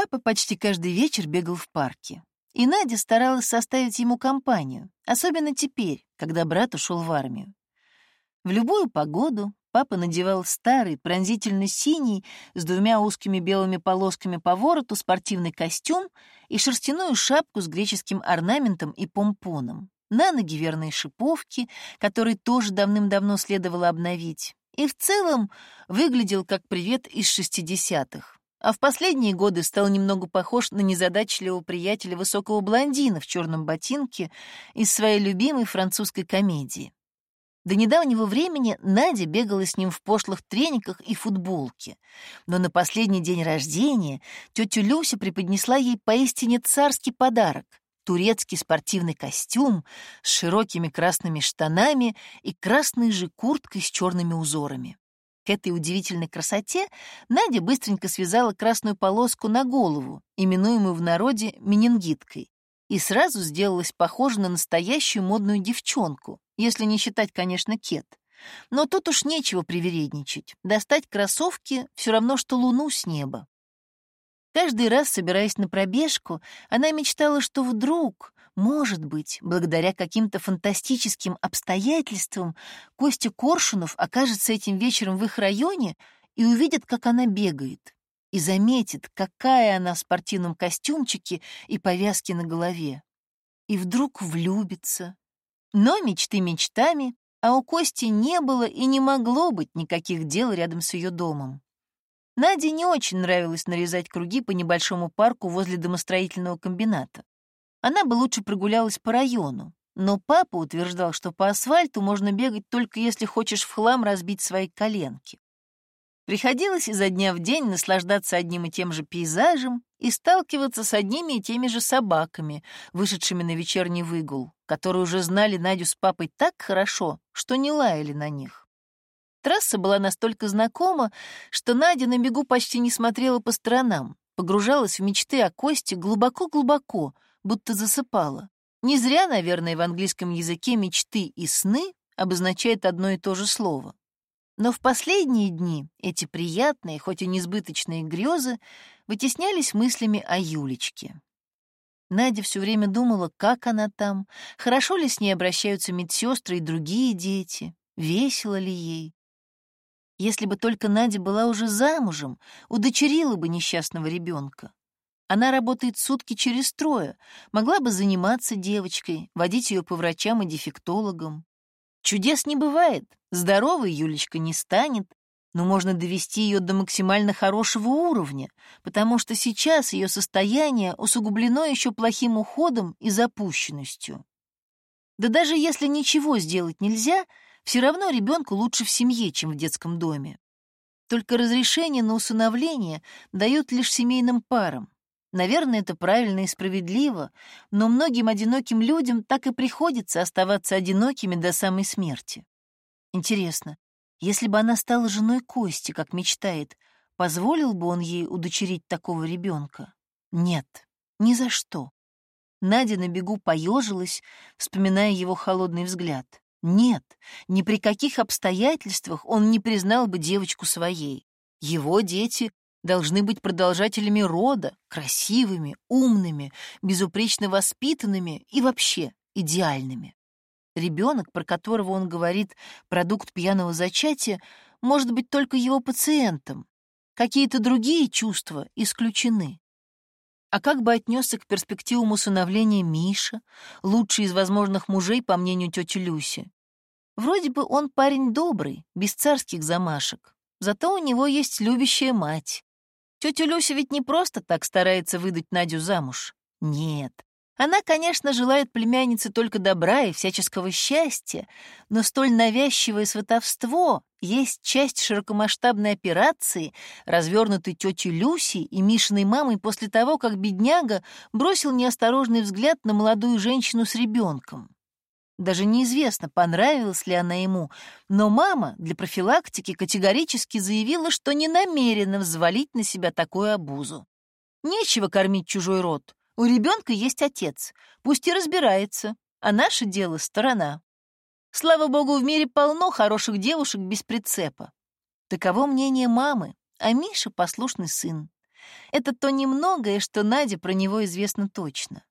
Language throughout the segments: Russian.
Папа почти каждый вечер бегал в парке, и Надя старалась составить ему компанию, особенно теперь, когда брат ушел в армию. В любую погоду папа надевал старый, пронзительно синий, с двумя узкими белыми полосками по вороту спортивный костюм и шерстяную шапку с греческим орнаментом и помпоном. На ноги верные шиповки, которые тоже давным-давно следовало обновить. И в целом выглядел как привет из шестидесятых. А в последние годы стал немного похож на незадачливого приятеля высокого блондина в черном ботинке из своей любимой французской комедии. До недавнего времени Надя бегала с ним в пошлых трениках и футболке, но на последний день рождения тетя Люся преподнесла ей поистине царский подарок — турецкий спортивный костюм с широкими красными штанами и красной же курткой с черными узорами. К этой удивительной красоте Надя быстренько связала красную полоску на голову, именуемую в народе менингиткой, и сразу сделалась похожа на настоящую модную девчонку, если не считать, конечно, кет. Но тут уж нечего привередничать. Достать кроссовки — все равно, что луну с неба. Каждый раз, собираясь на пробежку, она мечтала, что вдруг, может быть, благодаря каким-то фантастическим обстоятельствам, Костя Коршунов окажется этим вечером в их районе и увидит, как она бегает и заметит, какая она в спортивном костюмчике и повязке на голове. И вдруг влюбится. Но мечты мечтами, а у Кости не было и не могло быть никаких дел рядом с ее домом. Наде не очень нравилось нарезать круги по небольшому парку возле домостроительного комбината. Она бы лучше прогулялась по району, но папа утверждал, что по асфальту можно бегать только если хочешь в хлам разбить свои коленки. Приходилось изо дня в день наслаждаться одним и тем же пейзажем и сталкиваться с одними и теми же собаками, вышедшими на вечерний выгул, которые уже знали Надю с папой так хорошо, что не лаяли на них. Трасса была настолько знакома, что Надя на бегу почти не смотрела по сторонам, погружалась в мечты о Косте глубоко-глубоко, будто засыпала. Не зря, наверное, в английском языке мечты и сны обозначает одно и то же слово. Но в последние дни эти приятные, хоть и несбыточные грезы вытеснялись мыслями о Юлечке. Надя все время думала, как она там, хорошо ли с ней обращаются медсестры и другие дети, весело ли ей. Если бы только Надя была уже замужем, удочерила бы несчастного ребенка. Она работает сутки через трое, могла бы заниматься девочкой, водить ее по врачам и дефектологам. Чудес не бывает, здоровой Юлечка не станет, но можно довести ее до максимально хорошего уровня, потому что сейчас ее состояние усугублено еще плохим уходом и запущенностью. Да даже если ничего сделать нельзя, все равно ребенку лучше в семье, чем в детском доме. Только разрешение на усыновление дают лишь семейным парам. Наверное, это правильно и справедливо, но многим одиноким людям так и приходится оставаться одинокими до самой смерти. Интересно, если бы она стала женой Кости, как мечтает, позволил бы он ей удочерить такого ребенка? Нет, ни за что. Надя на бегу поежилась, вспоминая его холодный взгляд. Нет, ни при каких обстоятельствах он не признал бы девочку своей. Его дети должны быть продолжателями рода, красивыми, умными, безупречно воспитанными и вообще идеальными. Ребенок, про которого он говорит продукт пьяного зачатия, может быть только его пациентом. Какие-то другие чувства исключены. А как бы отнесся к перспективам усыновления Миша, лучший из возможных мужей, по мнению тети Люси? Вроде бы он парень добрый, без царских замашек, зато у него есть любящая мать, Тетя Люся ведь не просто так старается выдать Надю замуж. Нет. Она, конечно, желает племяннице только добра и всяческого счастья, но столь навязчивое сватовство есть часть широкомасштабной операции, развернутой тетей Люси и Мишиной мамой после того, как бедняга бросил неосторожный взгляд на молодую женщину с ребенком. Даже неизвестно, понравилась ли она ему, но мама для профилактики категорически заявила, что не намерена взвалить на себя такую обузу. Нечего кормить чужой род. У ребенка есть отец, пусть и разбирается, а наше дело — сторона. Слава богу, в мире полно хороших девушек без прицепа. Таково мнение мамы, а Миша — послушный сын. — это то немногое, что Наде про него известно точно.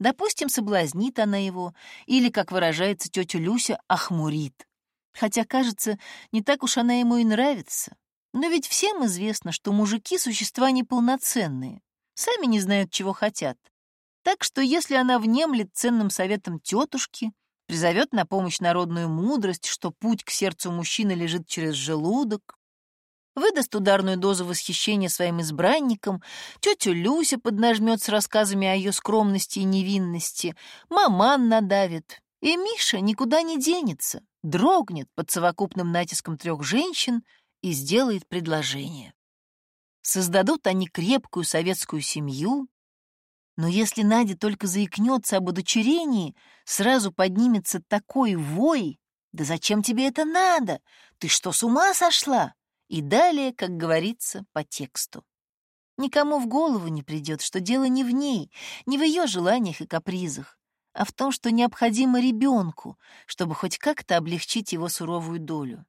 Допустим, соблазнит она его, или, как выражается тетя Люся, охмурит. Хотя, кажется, не так уж она ему и нравится. Но ведь всем известно, что мужики — существа неполноценные, сами не знают, чего хотят. Так что если она внемлет ценным советом тетушки, призовет на помощь народную мудрость, что путь к сердцу мужчины лежит через желудок, выдаст ударную дозу восхищения своим избранникам, тетя Люся поднажмет с рассказами о ее скромности и невинности, маман надавит, и Миша никуда не денется, дрогнет под совокупным натиском трех женщин и сделает предложение. Создадут они крепкую советскую семью, но если Надя только заикнется об удочерении, сразу поднимется такой вой. «Да зачем тебе это надо? Ты что, с ума сошла?» И далее, как говорится, по тексту. Никому в голову не придет, что дело не в ней, не в ее желаниях и капризах, а в том, что необходимо ребенку, чтобы хоть как-то облегчить его суровую долю.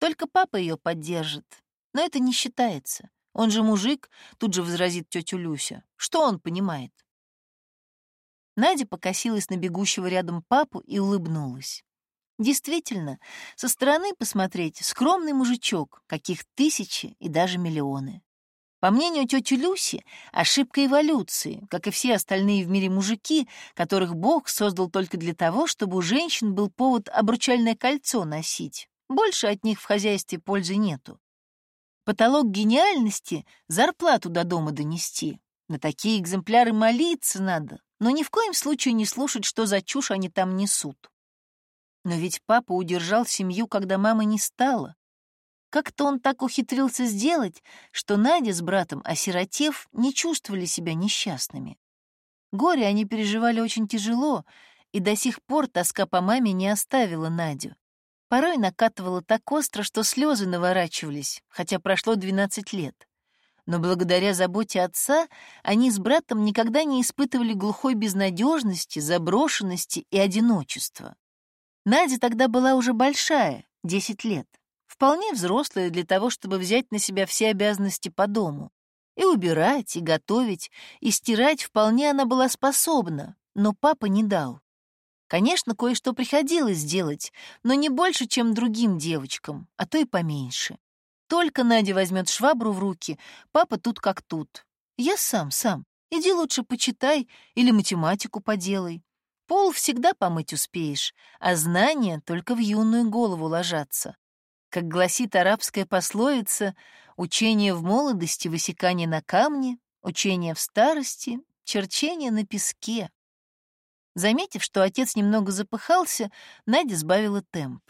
Только папа ее поддержит, но это не считается. Он же мужик, тут же возразит тетю Люся. Что он понимает? Надя покосилась на бегущего рядом папу и улыбнулась. Действительно, со стороны посмотреть скромный мужичок, каких тысячи и даже миллионы. По мнению тети Люси, ошибка эволюции, как и все остальные в мире мужики, которых Бог создал только для того, чтобы у женщин был повод обручальное кольцо носить. Больше от них в хозяйстве пользы нету. Потолок гениальности — зарплату до дома донести. На такие экземпляры молиться надо, но ни в коем случае не слушать, что за чушь они там несут. Но ведь папа удержал семью, когда мамы не стало. Как-то он так ухитрился сделать, что Надя с братом, осиротев, не чувствовали себя несчастными. Горе они переживали очень тяжело, и до сих пор тоска по маме не оставила Надю. Порой накатывала так остро, что слезы наворачивались, хотя прошло 12 лет. Но благодаря заботе отца они с братом никогда не испытывали глухой безнадежности, заброшенности и одиночества. Надя тогда была уже большая, 10 лет, вполне взрослая для того, чтобы взять на себя все обязанности по дому. И убирать, и готовить, и стирать вполне она была способна, но папа не дал. Конечно, кое-что приходилось делать, но не больше, чем другим девочкам, а то и поменьше. Только Надя возьмет швабру в руки, папа тут как тут. Я сам, сам. Иди лучше почитай или математику поделай. Пол всегда помыть успеешь, а знания только в юную голову ложатся. Как гласит арабская пословица, учение в молодости — высекание на камне, учение в старости — черчение на песке. Заметив, что отец немного запыхался, Надя сбавила темп.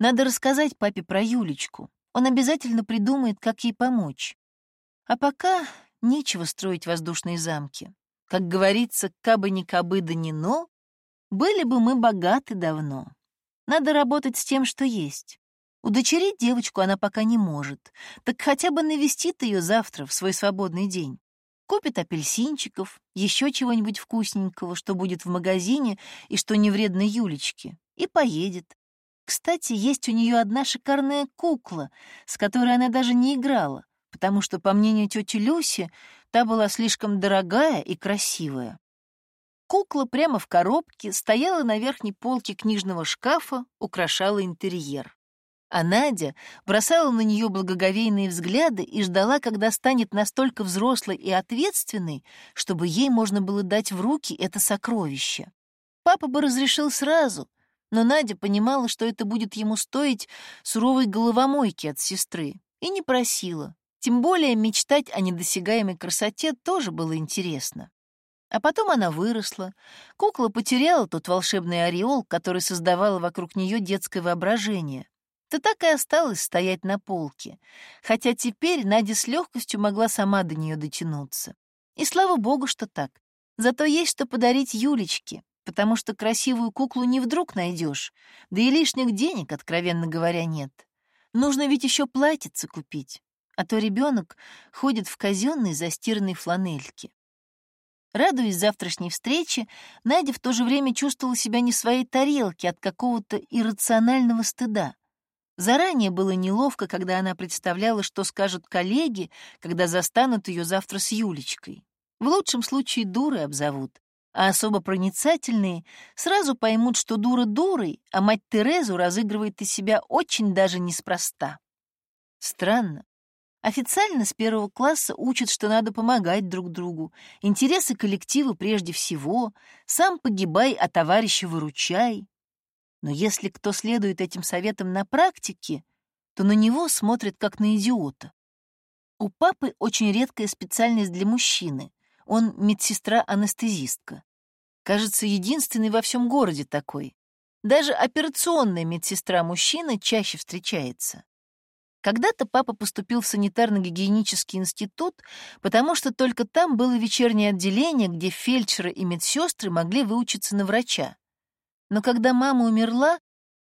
Надо рассказать папе про Юлечку. Он обязательно придумает, как ей помочь. А пока нечего строить воздушные замки. Как говорится, кабы ни кабы да ни но, были бы мы богаты давно. Надо работать с тем, что есть. Удочерить девочку она пока не может, так хотя бы навестит ее завтра в свой свободный день. Купит апельсинчиков, еще чего-нибудь вкусненького, что будет в магазине и что не вредно Юлечке, и поедет. Кстати, есть у нее одна шикарная кукла, с которой она даже не играла, потому что, по мнению тети Люси, Та была слишком дорогая и красивая. Кукла прямо в коробке стояла на верхней полке книжного шкафа, украшала интерьер. А Надя бросала на нее благоговейные взгляды и ждала, когда станет настолько взрослой и ответственной, чтобы ей можно было дать в руки это сокровище. Папа бы разрешил сразу, но Надя понимала, что это будет ему стоить суровой головомойки от сестры, и не просила, тем более мечтать о недосягаемой красоте тоже было интересно. А потом она выросла. Кукла потеряла тот волшебный ореол, который создавала вокруг нее детское воображение. То так и осталось стоять на полке, хотя теперь Надя с легкостью могла сама до нее дотянуться. И слава богу, что так. Зато есть что подарить Юлечке, потому что красивую куклу не вдруг найдешь, да и лишних денег, откровенно говоря, нет. Нужно ведь еще платьице купить а то ребенок ходит в казенной застиранной фланельке. Радуясь завтрашней встрече, Надя в то же время чувствовала себя не в своей тарелке от какого-то иррационального стыда. Заранее было неловко, когда она представляла, что скажут коллеги, когда застанут ее завтра с Юлечкой. В лучшем случае дуры обзовут, а особо проницательные сразу поймут, что дура дурой, а мать Терезу разыгрывает из себя очень даже неспроста. Странно. Официально с первого класса учат, что надо помогать друг другу, интересы коллектива прежде всего, сам погибай, а товарища выручай. Но если кто следует этим советам на практике, то на него смотрят как на идиота. У папы очень редкая специальность для мужчины. Он медсестра-анестезистка. Кажется, единственный во всем городе такой. Даже операционная медсестра-мужчина чаще встречается. Когда-то папа поступил в санитарно-гигиенический институт, потому что только там было вечернее отделение, где фельдшеры и медсестры могли выучиться на врача. Но когда мама умерла,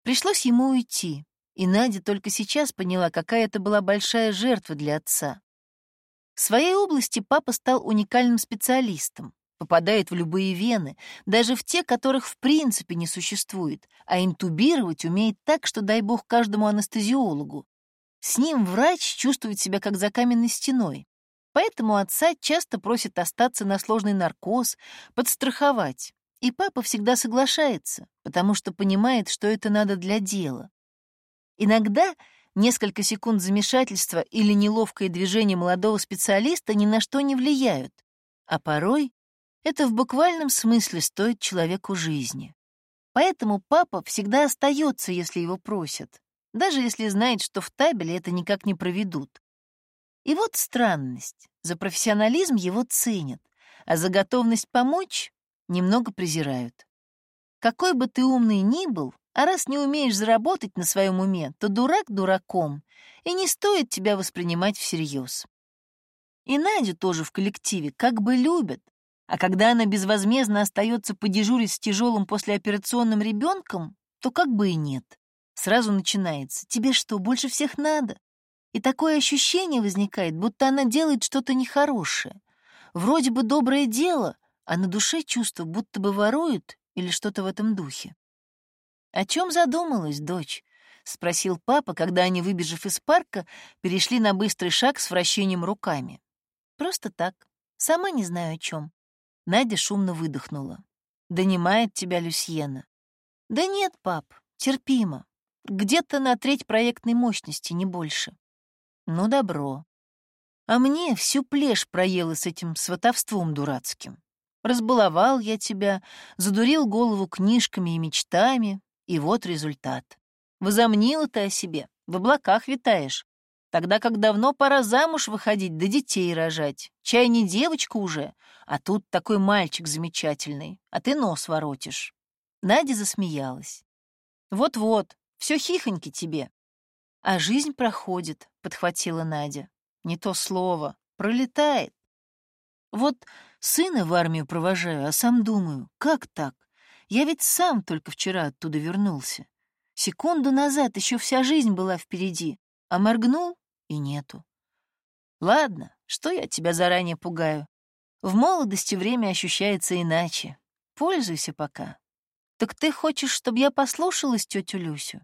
пришлось ему уйти, и Надя только сейчас поняла, какая это была большая жертва для отца. В своей области папа стал уникальным специалистом, попадает в любые вены, даже в те, которых в принципе не существует, а интубировать умеет так, что дай бог каждому анестезиологу. С ним врач чувствует себя как за каменной стеной. Поэтому отца часто просят остаться на сложный наркоз, подстраховать. И папа всегда соглашается, потому что понимает, что это надо для дела. Иногда несколько секунд замешательства или неловкое движение молодого специалиста ни на что не влияют, а порой это в буквальном смысле стоит человеку жизни. Поэтому папа всегда остается, если его просят даже если знает, что в табеле это никак не проведут. И вот странность. За профессионализм его ценят, а за готовность помочь немного презирают. Какой бы ты умный ни был, а раз не умеешь заработать на своем уме, то дурак дураком, и не стоит тебя воспринимать всерьез. И Надю тоже в коллективе как бы любят, а когда она безвозмездно остается подежурить с тяжелым послеоперационным ребенком, то как бы и нет. Сразу начинается «Тебе что, больше всех надо?» И такое ощущение возникает, будто она делает что-то нехорошее. Вроде бы доброе дело, а на душе чувство, будто бы воруют или что-то в этом духе. «О чем задумалась, дочь?» — спросил папа, когда они, выбежав из парка, перешли на быстрый шаг с вращением руками. «Просто так. Сама не знаю о чем. Надя шумно выдохнула. «Донимает тебя Люсьена». «Да нет, пап, терпимо. Где-то на треть проектной мощности, не больше. Ну, добро. А мне всю плешь проела с этим сватовством дурацким. Разбаловал я тебя, задурил голову книжками и мечтами, и вот результат. Возомнила ты о себе, в облаках витаешь. Тогда как давно пора замуж выходить да детей рожать. Чай не девочка уже, а тут такой мальчик замечательный, а ты нос воротишь. Надя засмеялась. Вот-вот, все хихоньки тебе. А жизнь проходит, — подхватила Надя. Не то слово. Пролетает. Вот сына в армию провожаю, а сам думаю, как так? Я ведь сам только вчера оттуда вернулся. Секунду назад еще вся жизнь была впереди, а моргнул — и нету. Ладно, что я тебя заранее пугаю? В молодости время ощущается иначе. Пользуйся пока. «Так ты хочешь, чтобы я послушалась тетю Люсю?»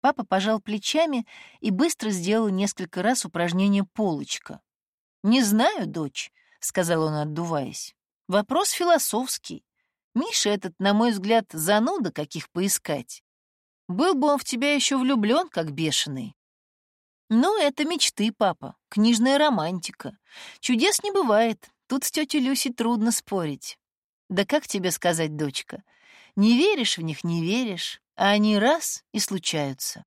Папа пожал плечами и быстро сделал несколько раз упражнение «полочка». «Не знаю, дочь», — сказал он, отдуваясь. «Вопрос философский. Миша этот, на мой взгляд, зануда, каких поискать. Был бы он в тебя еще влюблен, как бешеный». «Ну, это мечты, папа, книжная романтика. Чудес не бывает, тут с тетей Люсей трудно спорить. Да как тебе сказать, дочка?» Не веришь в них, не веришь, а они раз и случаются.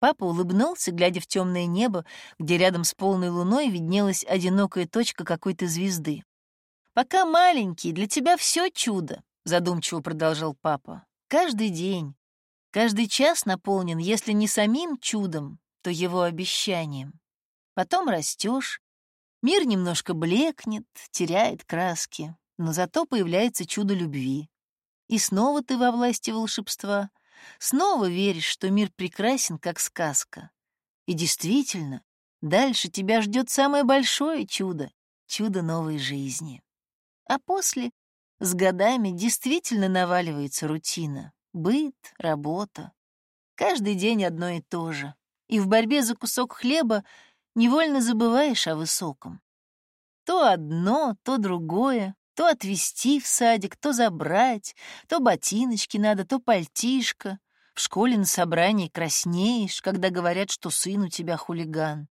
Папа улыбнулся, глядя в темное небо, где рядом с полной луной виднелась одинокая точка какой-то звезды. «Пока маленький, для тебя все чудо», — задумчиво продолжал папа. «Каждый день, каждый час наполнен, если не самим чудом, то его обещанием. Потом растешь, мир немножко блекнет, теряет краски, но зато появляется чудо любви. И снова ты во власти волшебства, снова веришь, что мир прекрасен, как сказка. И действительно, дальше тебя ждет самое большое чудо — чудо новой жизни. А после, с годами, действительно наваливается рутина, быт, работа. Каждый день одно и то же. И в борьбе за кусок хлеба невольно забываешь о высоком. То одно, то другое, то отвезти в садик, то забрать, то ботиночки надо, то пальтишко. В школе на собрании краснеешь, когда говорят, что сын у тебя хулиган.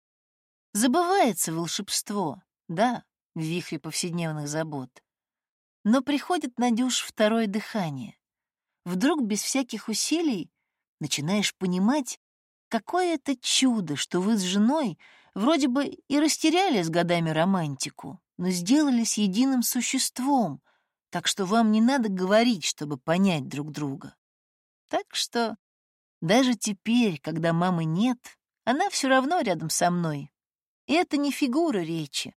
Забывается волшебство, да, в вихре повседневных забот. Но приходит, Надюш, второе дыхание. Вдруг без всяких усилий начинаешь понимать, какое это чудо, что вы с женой вроде бы и растеряли с годами романтику, но сделались единым существом, так что вам не надо говорить, чтобы понять друг друга. Так что даже теперь, когда мамы нет, она все равно рядом со мной. И это не фигура речи,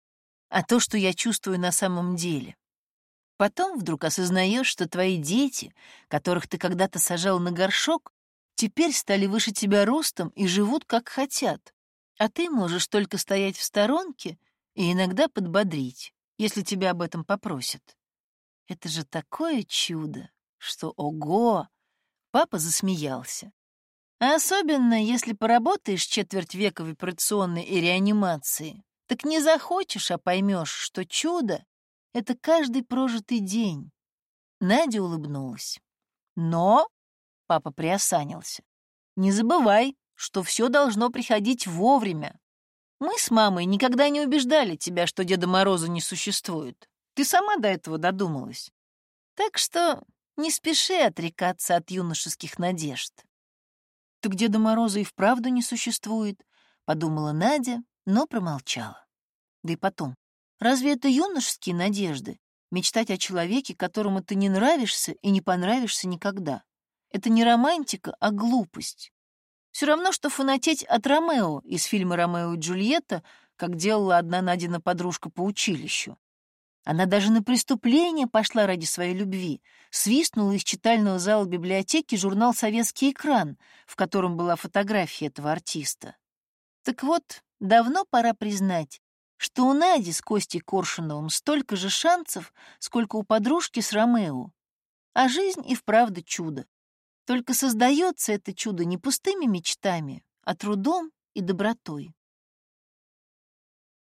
а то, что я чувствую на самом деле. Потом вдруг осознаешь, что твои дети, которых ты когда-то сажал на горшок, теперь стали выше тебя ростом и живут как хотят, а ты можешь только стоять в сторонке и иногда подбодрить, если тебя об этом попросят. Это же такое чудо, что ого! Папа засмеялся. А особенно, если поработаешь четверть века в операционной и реанимации, так не захочешь, а поймешь, что чудо — это каждый прожитый день. Надя улыбнулась. Но, — папа приосанился, — не забывай, что все должно приходить вовремя. Мы с мамой никогда не убеждали тебя, что Деда Мороза не существует. Ты сама до этого додумалась. Так что не спеши отрекаться от юношеских надежд. Так Деда Мороза и вправду не существует, подумала Надя, но промолчала. Да и потом, разве это юношеские надежды? Мечтать о человеке, которому ты не нравишься и не понравишься никогда. Это не романтика, а глупость. Все равно, что фанатеть от Ромео из фильма «Ромео и Джульетта», как делала одна Надина подружка по училищу. Она даже на преступление пошла ради своей любви. Свистнула из читального зала библиотеки журнал «Советский экран», в котором была фотография этого артиста. Так вот, давно пора признать, что у Нади с Костей Коршуновым столько же шансов, сколько у подружки с Ромео. А жизнь и вправду чудо. Только создается это чудо не пустыми мечтами, а трудом и добротой.